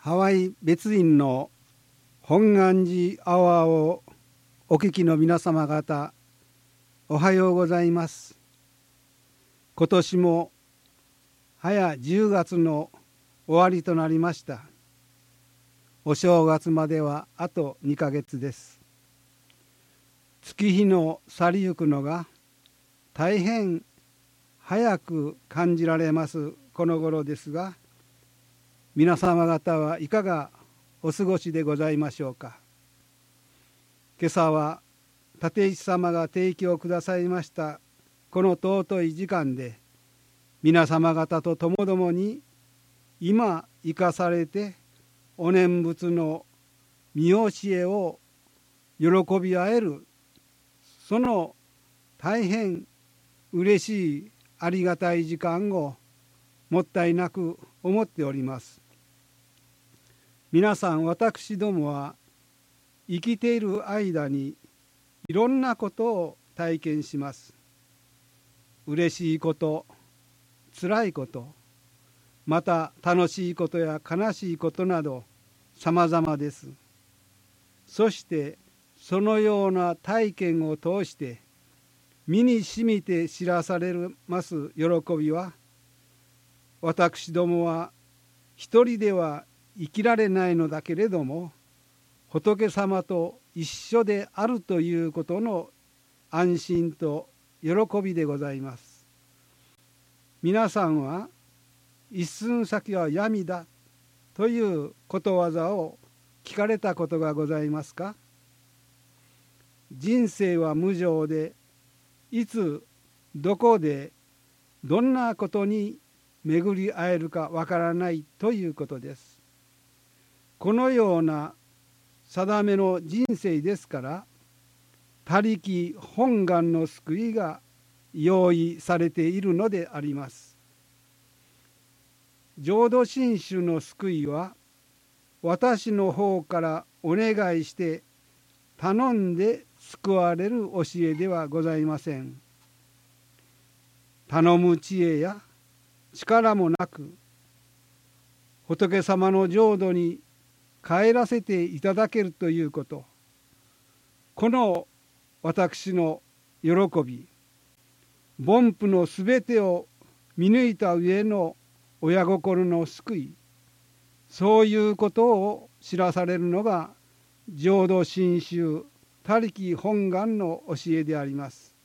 ハワイ別院の本願寺アワーをお聞きの皆様方おはようございます。今年も早10月の終わりとなりました。お正月まではあと2ヶ月です。月日の去りゆくのが大変早く感じられますこの頃ですが皆様方はいかがお過ごしでございましょうか。今朝は立石様が提供くださいましたこの尊い時間で皆様方とともどもに今生かされてお念仏の見教えを喜び合えるその大変嬉しいありがたい時間をもったいなく思っております。皆さん私どもは生きている間にいろんなことを体験します。嬉しいこと辛いことまた楽しいことや悲しいことなど様々です。そしてそのような体験を通して身にしみて知らされるます喜びは私どもは一人では生きられないのだけれども仏様と一緒であるということの安心と喜びでございます。皆さんは一寸先は闇だということわざを聞かれたことがございますか？人生は無常でいつどこでどんなことに巡り会えるかわからないということです。このような定めの人生ですから他力本願の救いが用意されているのであります。浄土真宗の救いは私の方からお願いして頼んで救われる教えではございません。頼む知恵や力もなく仏様の浄土に帰らせていただけるということ。この私の喜び凡夫のすべてを見抜いた上の親心の救いそういうことを知らされるのが浄土真宗他力本願の教えであります。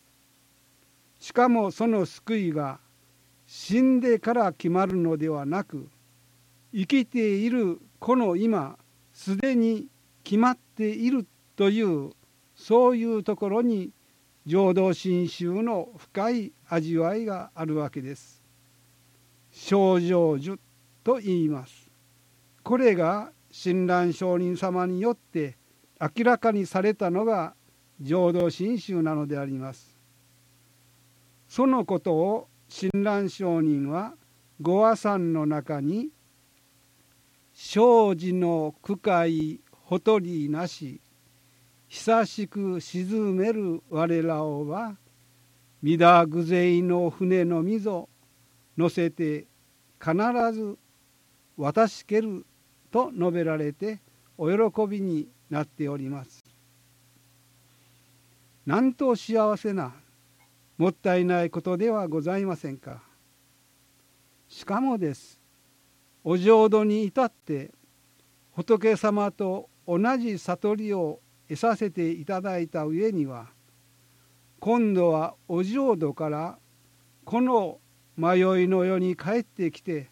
しかもその救いが死んでから決まるのではなく生きているこの今すでに決まっているというそういうところに浄土真宗の深い味わいがあるわけです。症状樹と言います。これが親鸞上人様によって明らかにされたのが浄土真宗なのであります。そのことを親鸞上人は御和山の中に生じの区海ほとりなし久しく沈める我らをは皆偶然の船の溝乗せて必ず渡しけると述べられてお喜びになっております。なんと幸せなもったいないことではございませんか。しかもですお浄土に至って仏様と同じ悟りを得させていただいた上には今度はお浄土からこの迷いの世に帰ってきて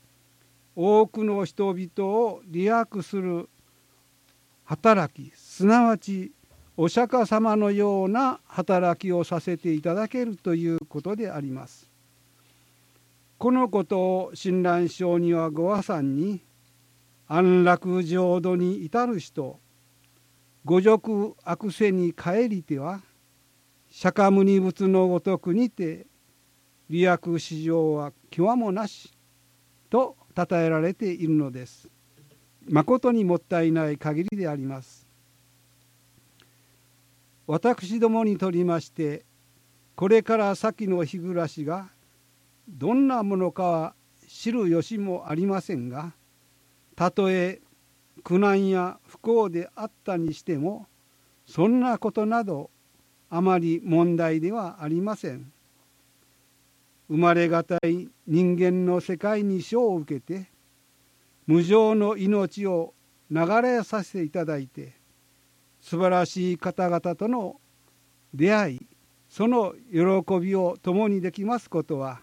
多くの人々を利益する働きすなわちお釈迦様のような働きをさせていただけるということであります。このことを親鸞聖にはご和さんに安楽浄土に至る人五辱悪世に帰りては釈迦牟尼仏のごとくにて利益市場は極もなしと称えられているのです。誠にもったいない限りであります。私どもにとりましてこれから先の日暮らしがどんなものかは知る由もありませんがたとえ苦難や不幸であったにしてもそんなことなどあまり問題ではありません。生まれがたい人間の世界に賞を受けて無常の命を流れさせていただいて素晴らしい方々との出会いその喜びを共にできますことは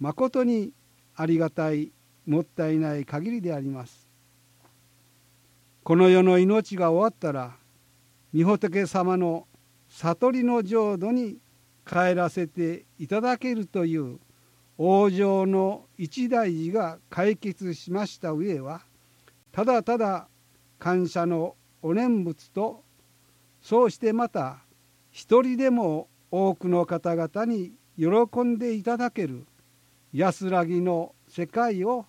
まことにありがたいもったいない限りであります。この世の命が終わったら御仏様の悟りの浄土に帰らせていただけるという往生の一大事が解決しました上はただただ感謝のお念仏とそうしてまた一人でも多くの方々に喜んでいただける安らぎの世界を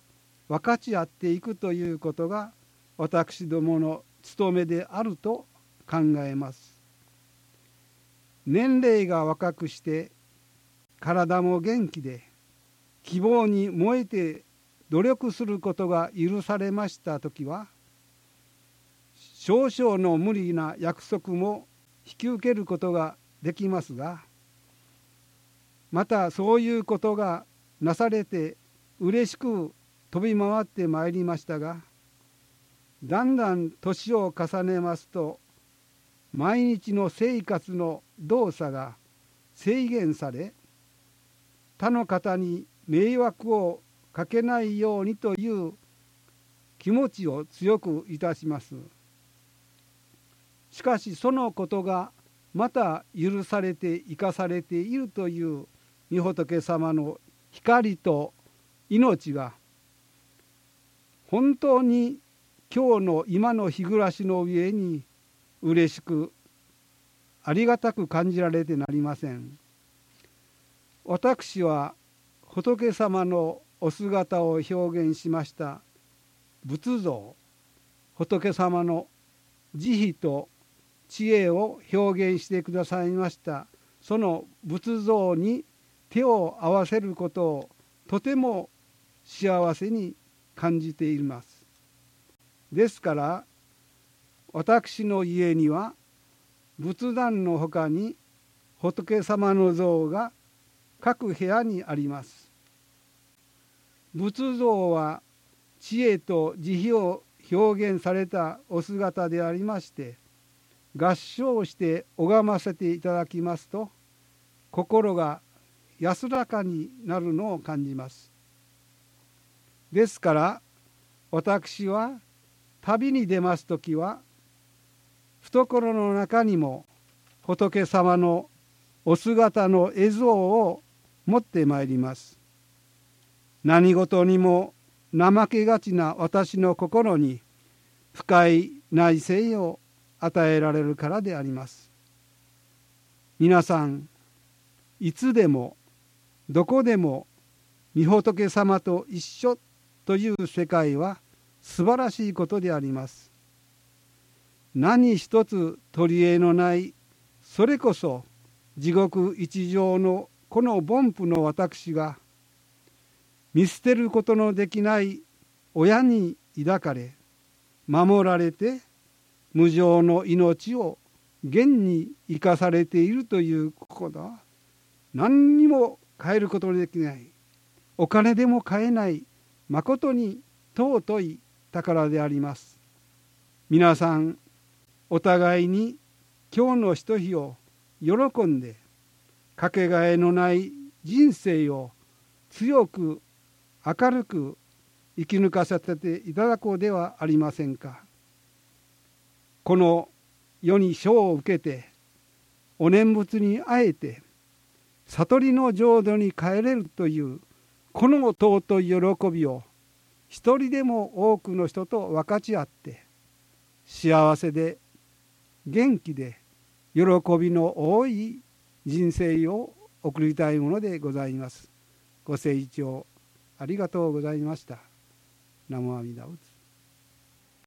分かち合っていくということが私どもの務めであると考えます。年齢が若くして体も元気で希望に燃えて努力することが許されました時は少々の無理な約束も引き受けることができますがまたそういうことがなされて嬉しく飛び回ってまいりましたがだんだん年を重ねますと毎日の生活の動作が制限され他の方に迷惑をかけないようにという気持ちを強くいたします。しかしそのことがまた許されて生かされているという御仏様の光と命が本当に今日の今の日暮らしの上に嬉しくありがたく感じられてなりません。私は仏様のお姿を表現しました仏像仏様の慈悲と知恵を表現してくださいましたその仏像に手を合わせることをとても幸せに感じています。ですから私の家には仏壇のほかに仏様の像が各部屋にあります。仏像は知恵と慈悲を表現されたお姿でありまして合唱して拝ませていただきますと心が安らかになるのを感じます。ですから私は旅に出ます時は懐の中にも仏様のお姿の絵像を持ってまいります。何事にも怠けがちな私の心に深い内省を与えられるからであります。皆さんいつでもどこでも御仏様と一緒という世界は素晴らしいことであります。何一つ取り柄のないそれこそ地獄一条のこの凡夫の私が見捨てることのできない親に抱かれ守られて無常の命を現に生かされているということは何にも変えることのできない。お金でも買えない。まことに尊い宝であります。皆さんお互いに今日のひと日を喜んでかけがえのない人生を強く明るく生き抜かせていただこうではありませんか。この世に賞を受けてお念仏に会えて悟りの浄土に帰れるというこの尊い喜びを一人でも多くの人と分かち合って幸せで元気で喜びの多い人生を送りたいものでございます。ご清聴ありがとうございました。南無阿弥陀仏